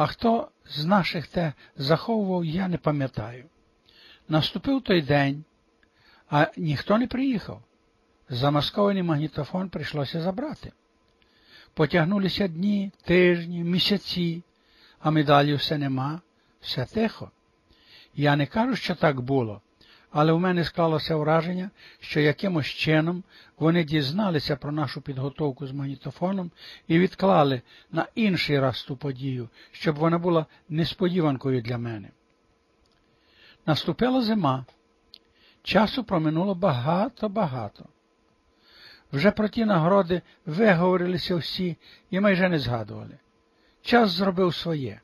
а хто з наших те заховував, я не пам'ятаю. Наступив той день, а ніхто не приїхав. Замаскований магнітофон прийшлося забрати. Потягнулися дні, тижні, місяці, а медалі все нема, все тихо. Я не кажу, що так було, але в мене склалося враження, що якимось чином вони дізналися про нашу підготовку з магнітофоном і відклали на інший раз ту подію, щоб вона була несподіванкою для мене. Наступила зима. Часу проминуло багато-багато. Вже про ті нагороди виговорилися всі і майже не згадували. Час зробив своє.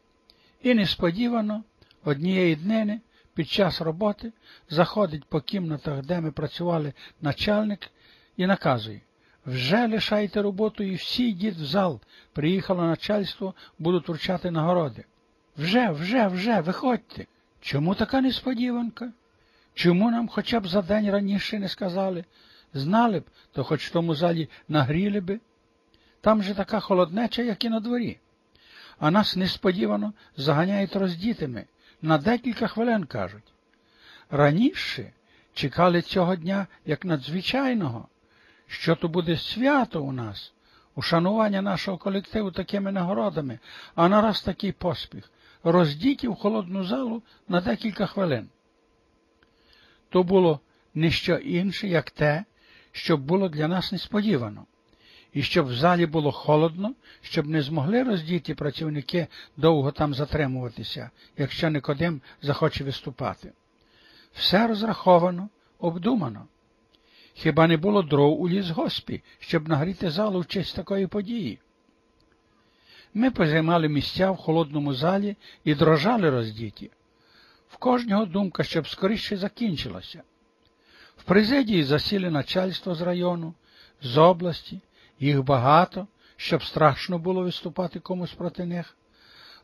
І несподівано однієї днини під час роботи заходить по кімнатах, де ми працювали начальник, і наказує вже лишайте роботу і всі йдіть в зал. Приїхало начальство, будуть вручати нагороди. Вже, вже, вже, виходьте. Чому така несподіванка? Чому нам хоча б за день раніше не сказали? Знали б, то хоч в тому залі нагріли би. Там же така холоднеча, як і на дворі. А нас несподівано заганяють роздітими. На декілька хвилин кажуть. Раніше чекали цього дня як надзвичайного, що то буде свято у нас, ушанування нашого колективу такими нагородами, а нараз такий поспіх, роздіті в холодну залу на декілька хвилин. То було не що інше, як те, щоб було для нас несподівано, і щоб в залі було холодно, щоб не змогли роздіті працівники довго там затримуватися, якщо Никодим захоче виступати. Все розраховано, обдумано. Хіба не було дров у лісгоспі, щоб нагріти залу в честь такої події? Ми позаймали місця в холодному залі і дрожали роздіті. В кожного думка, щоб скоріше закінчилося. В президії засіли начальство з району, з області, їх багато, щоб страшно було виступати комусь проти них.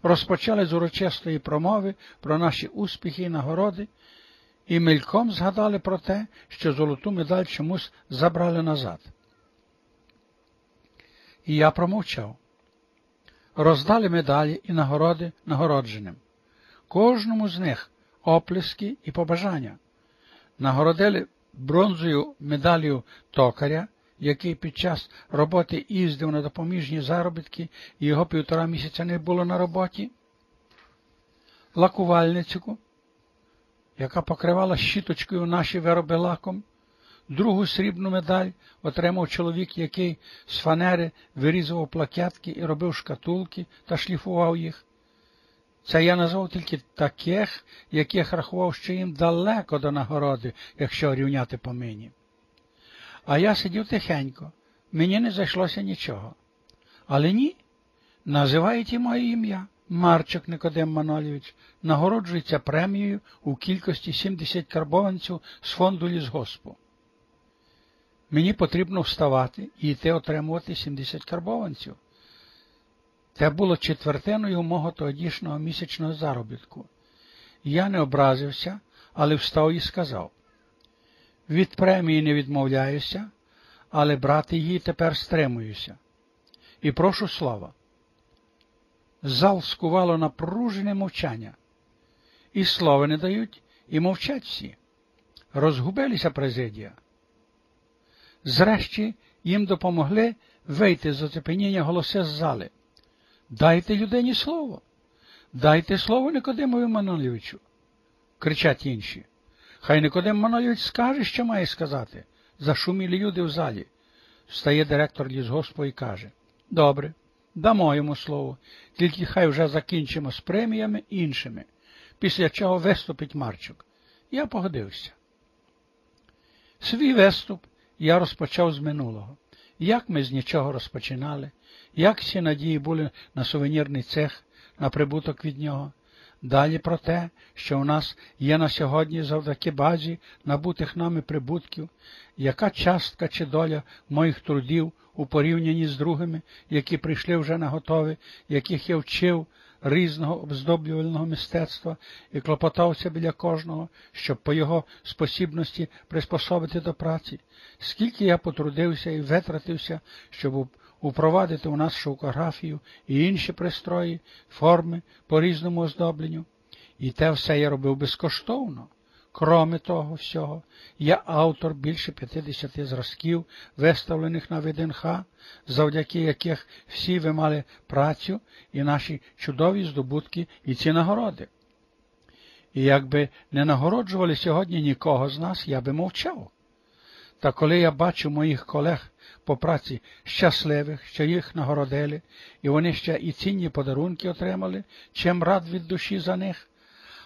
Розпочали з урочистої промови про наші успіхи і нагороди, і мельком згадали про те, що золоту медаль чомусь забрали назад. І я промовчав. Роздали медалі і нагороди нагородженим. Кожному з них оплески і побажання. Нагородили бронзою медаллю токаря, який під час роботи їздив на допоміжні заробітки і його півтора місяця не було на роботі, лакувальницю, яка покривала щіточкою наші вироби лаком, другу срібну медаль отримав чоловік, який з фанери вирізував плакятки і робив шкатулки та шліфував їх. Це я назвав тільки таких, яких рахував, що їм далеко до нагороди, якщо рівняти по мені. А я сидів тихенько, мені не зайшлося нічого. Але ні, називають і моє ім'я. Марчик Никодим Манолівич нагороджується премією у кількості 70 карбованців з фонду лісгоспу. Мені потрібно вставати і йти отримувати 70 карбованців. Це було четвертиною мого тодішнього місячного заробітку. Я не образився, але встав і сказав від премії не відмовляюся, але брати її тепер стримуюся. І прошу слова. Зал скувало напружене мовчання. І слова не дають, і мовчать всі. Розгубилися президія. Зрешті їм допомогли вийти з оцепеніння голоси з зали. Дайте людині слово. Дайте слово Никодимові Манолівичу, кричать інші. Хай Никодим Манолівич скаже, що має сказати. Зашумілі люди в залі. Встає директор лісгоспу і каже Добре, дамо йому слово, тільки хай вже закінчимо з преміями іншими, після чого виступить Марчук. Я погодився. Свій виступ я розпочав з минулого. Як ми з нічого розпочинали, як всі надії були на сувенірний цех, на прибуток від нього, Далі про те, що у нас є на сьогодні завдяки базі набутих нами прибутків, яка частка чи доля моїх трудів у порівнянні з другими, які прийшли вже на готові, яких я вчив різного обздоблювального мистецтва і клопотався біля кожного, щоб по його спосібності приспособити до праці, скільки я потрудився і витратився, щоб упровадити у нас шовкографію і інші пристрої, форми по різному оздобленню. І те все я робив безкоштовно. Кроме того всього, я автор більше 50 зразків, виставлених на ВДНХ, завдяки яких всі ви мали працю і наші чудові здобутки і ці нагороди. І якби не нагороджували сьогодні нікого з нас, я би мовчав. Та коли я бачу моїх колег по праці щасливих, що їх нагородили, і вони ще і цінні подарунки отримали, чим рад від душі за них.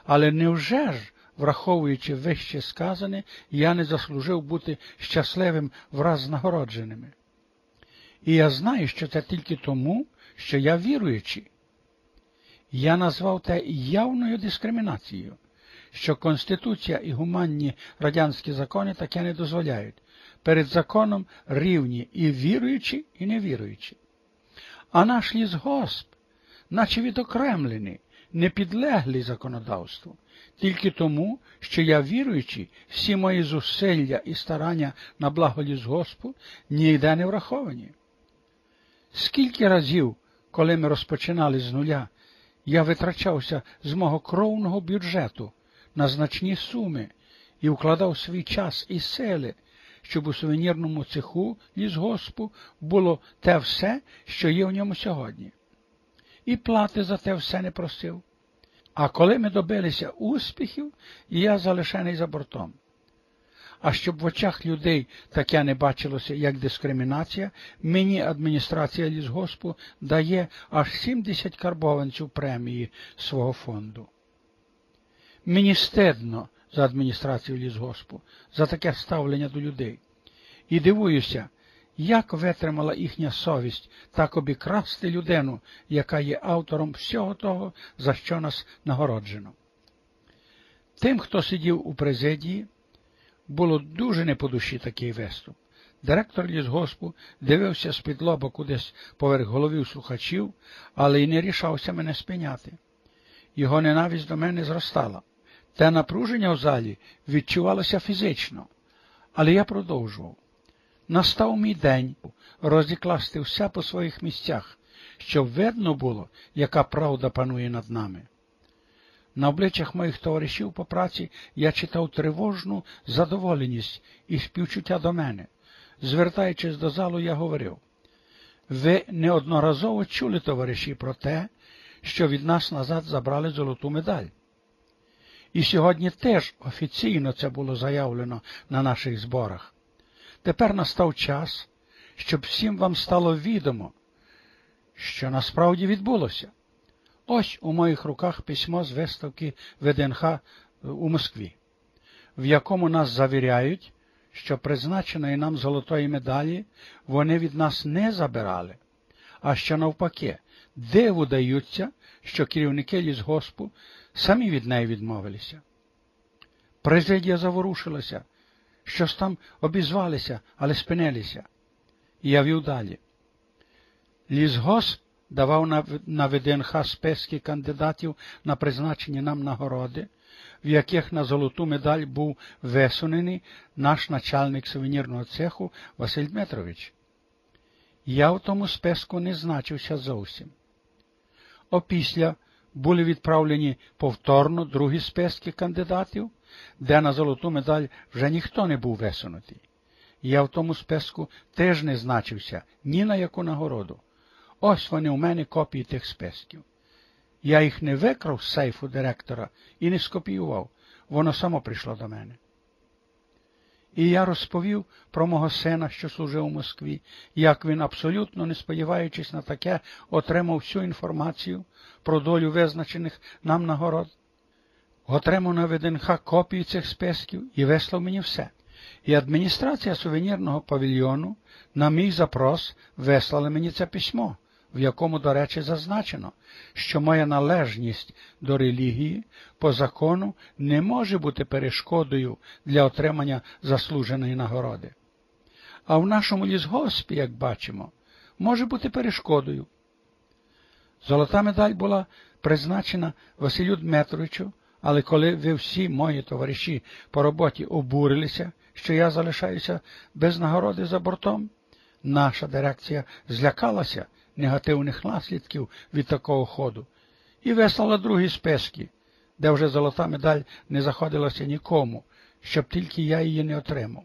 Але невже ж, враховуючи вище сказане, я не заслужив бути щасливим враз нагородженими? І я знаю, що це тільки тому, що я віруючий. Я назвав те явною дискримінацією, що Конституція і гуманні радянські закони таке не дозволяють. Перед законом рівні і віруючі, і невіруючі. А наш лісгосп, наче відокремлений, не підлеглий законодавству, тільки тому, що я віруючий, всі мої зусилля і старання на благо лісгоспу ніде не враховані. Скільки разів, коли ми розпочинали з нуля, я витрачався з мого кровного бюджету на значні суми і вкладав свій час і сили, щоб у сувенірному цеху лісгоспу було те все, що є в ньому сьогодні. І плати за те все не просив. А коли ми добилися успіхів, я залишений за бортом. А щоб в очах людей таке не бачилося, як дискримінація, мені адміністрація лісгоспу дає аж 70 карбованців премії свого фонду. Мені стидно за адміністрацію лісгоспу, за таке ставлення до людей. І дивуюся, як витримала їхня совість так обікрасти людину, яка є автором всього того, за що нас нагороджено. Тим, хто сидів у президії, було дуже не по душі такий виступ. Директор лісгоспу дивився з-під лоба кудись поверх головів слухачів, але й не рішався мене спиняти. Його ненависть до мене зростала. Те напруження в залі відчувалося фізично, але я продовжував. Настав мій день розікласти все по своїх місцях, щоб видно було, яка правда панує над нами. На обличчях моїх товаришів по праці я читав тривожну задоволеність і співчуття до мене. Звертаючись до залу, я говорив ви неодноразово чули, товариші, про те, що від нас назад забрали золоту медаль. І сьогодні теж офіційно це було заявлено на наших зборах. Тепер настав час, щоб всім вам стало відомо, що насправді відбулося. Ось у моїх руках письмо з виставки ВДНХ у Москві, в якому нас завіряють, що призначеної нам золотої медалі вони від нас не забирали, а що навпаки, диву даються, що керівники лісгоспу самі від неї відмовилися. Президія заворушилася, щось там обізвалися, але спинилися. І я вів далі. Лісгосп давав на ВДНХ списки кандидатів на призначені нам нагороди, в яких на золоту медаль був висунений наш начальник сувенірного цеху Василь Дмитрович. Я в тому списку не значився зовсім. Опісля були відправлені повторно другі списки кандидатів, де на золоту медаль вже ніхто не був висунутий. Я в тому списку теж не значився ні на яку нагороду. Ось вони у мене копії тих списків. Я їх не викрав з сейфу директора і не скопіював, воно само прийшло до мене. І я розповів про мого сина, що служив у Москві, як він, абсолютно не сподіваючись на таке, отримав всю інформацію про долю визначених нам нагород, отримав на ВДНХ копію цих списків і вислав мені все. І адміністрація сувенірного павільйону на мій запрос вислала мені це письмо в якому, до речі, зазначено, що моя належність до релігії по закону не може бути перешкодою для отримання заслуженої нагороди. А в нашому лісгоспі, як бачимо, може бути перешкодою. Золота медаль була призначена Василю Дмитровичу, але коли ви всі мої товариші по роботі обурилися, що я залишаюся без нагороди за бортом, Наша дирекція злякалася негативних наслідків від такого ходу і вислала другі списки, де вже золота медаль не заходилася нікому, щоб тільки я її не отримав.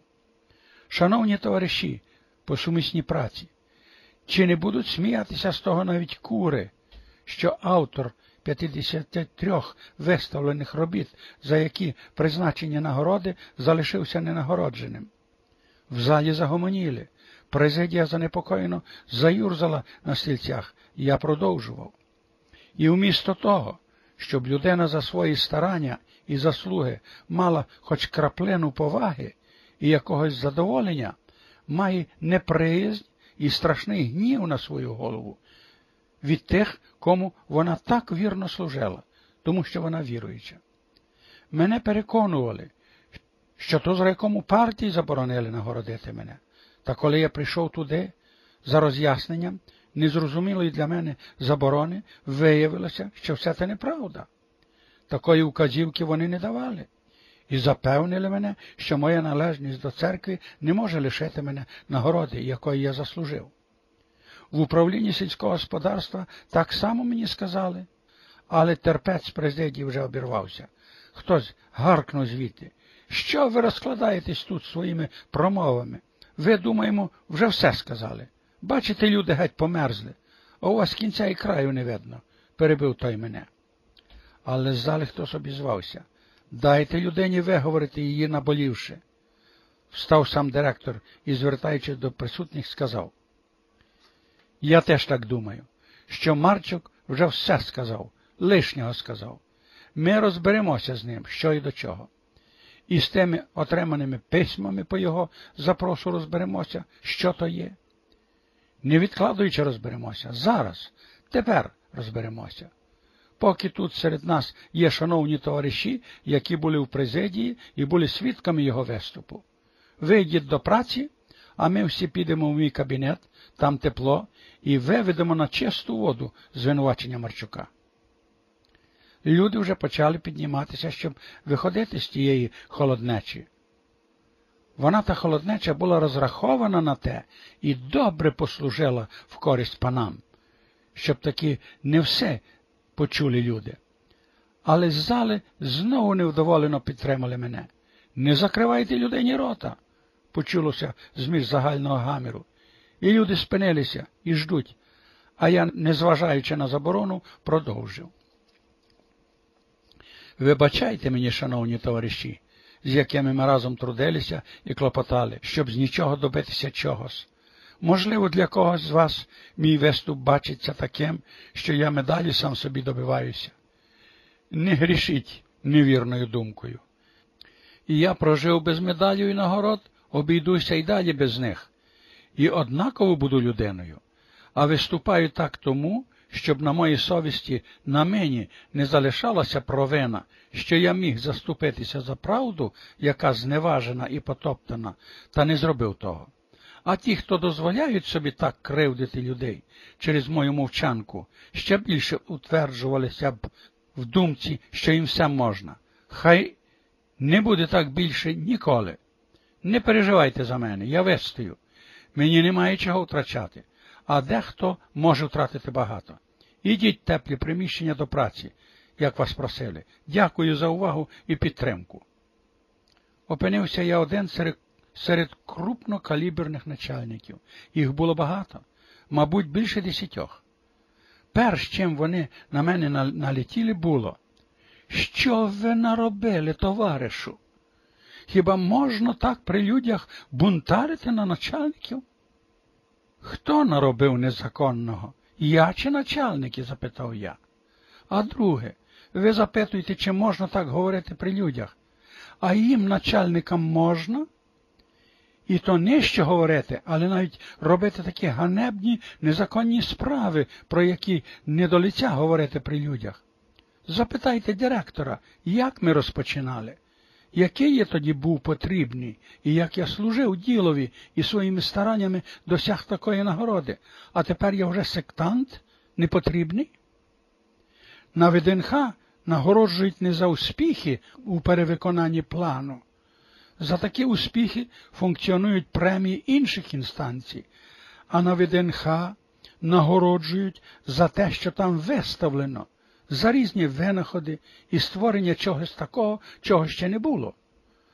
Шановні товариші, по сумісній праці, чи не будуть сміятися з того навіть кури, що автор 53 виставлених робіт, за які призначені нагороди залишився ненагородженим? В залі загомоніли. Президія занепокоєно заюрзала на стільцях, я продовжував. І вмісто того, щоб людина за свої старання і заслуги мала хоч краплину поваги і якогось задоволення, має неприязнь і страшний гнів на свою голову від тих, кому вона так вірно служила, тому що вона віруюча. Мене переконували, що то з райкому партії заборонили нагородити мене. Та коли я прийшов туди за роз'ясненням незрозумілої для мене заборони, виявилося, що все це неправда. Такої указівки вони не давали і запевнили мене, що моя належність до церкви не може лишити мене нагороди, якої я заслужив. В управлінні сільського господарства так само мені сказали, але терпець президії вже обірвався. Хтось гаркнув звідти. Що ви розкладаєтесь тут своїми промовами? Ви, думаємо, вже все сказали. Бачите, люди геть померзли, а у вас кінця і краю не видно, перебив той мене. Але з зали хтось обізвався. Дайте людині виговорити її наболівши. Встав сам директор і, звертаючись до присутніх, сказав. Я теж так думаю, що Марчук вже все сказав, лишнього сказав. Ми розберемося з ним, що і до чого і з тими отриманими письмами по його запросу розберемося, що то є. Не відкладуючи розберемося, зараз, тепер розберемося. Поки тут серед нас є шановні товариші, які були в президії і були свідками його виступу. Вийдіть до праці, а ми всі підемо в мій кабінет, там тепло, і виведемо на чисту воду звинувачення Марчука люди вже почали підніматися, щоб виходити з тієї холоднечі. Вона та холоднеча була розрахована на те і добре послужила в користь панам, щоб таки не все почули люди. Але з зали знову невдоволено підтримали мене. Не закривайте людині рота, почулося зміж загального гаміру. І люди спинилися і ждуть, а я, незважаючи на заборону, продовжив. Вибачайте мені, шановні товариші, з якими ми разом трудилися і клопотали, щоб з нічого добитися чогось. Можливо, для когось з вас мій виступ бачиться таким, що я медалі сам собі добиваюся. Не грішіть невірною думкою. І я прожив без медалю і нагород, обійдуся й далі без них, і однаково буду людиною, а виступаю так тому, щоб на моїй совісті на мені не залишалася провина, що я міг заступитися за правду, яка зневажена і потоптана, та не зробив того. А ті, хто дозволяють собі так кривдити людей через мою мовчанку, ще більше утверджувалися б в думці, що їм все можна. Хай не буде так більше ніколи. Не переживайте за мене, я вистою. Мені немає чого втрачати а дехто може втратити багато. Ідіть теплі приміщення до праці, як вас просили. Дякую за увагу і підтримку. Опинився я один серед, серед крупнокаліберних начальників. Їх було багато, мабуть, більше десятьох. Перш чим вони на мене налетіли, було. Що ви наробили, товаришу? Хіба можна так при людях бунтарити на начальників? Хто наробив незаконного? Я чи начальники? запитав я. А друге, ви запитуєте, чи можна так говорити при людях, а їм, начальникам, можна? І то що говорити, але навіть робити такі ганебні, незаконні справи, про які не до лиця говорити при людях. Запитайте директора, як ми розпочинали який я тоді був потрібний, і як я служив ділові і своїми стараннями досяг такої нагороди, а тепер я вже сектант непотрібний? На ВДНХ нагороджують не за успіхи у перевиконанні плану. За такі успіхи функціонують премії інших інстанцій, а на ВДНХ нагороджують за те, що там виставлено, за різні винаходи і створення чогось такого, чого ще не було.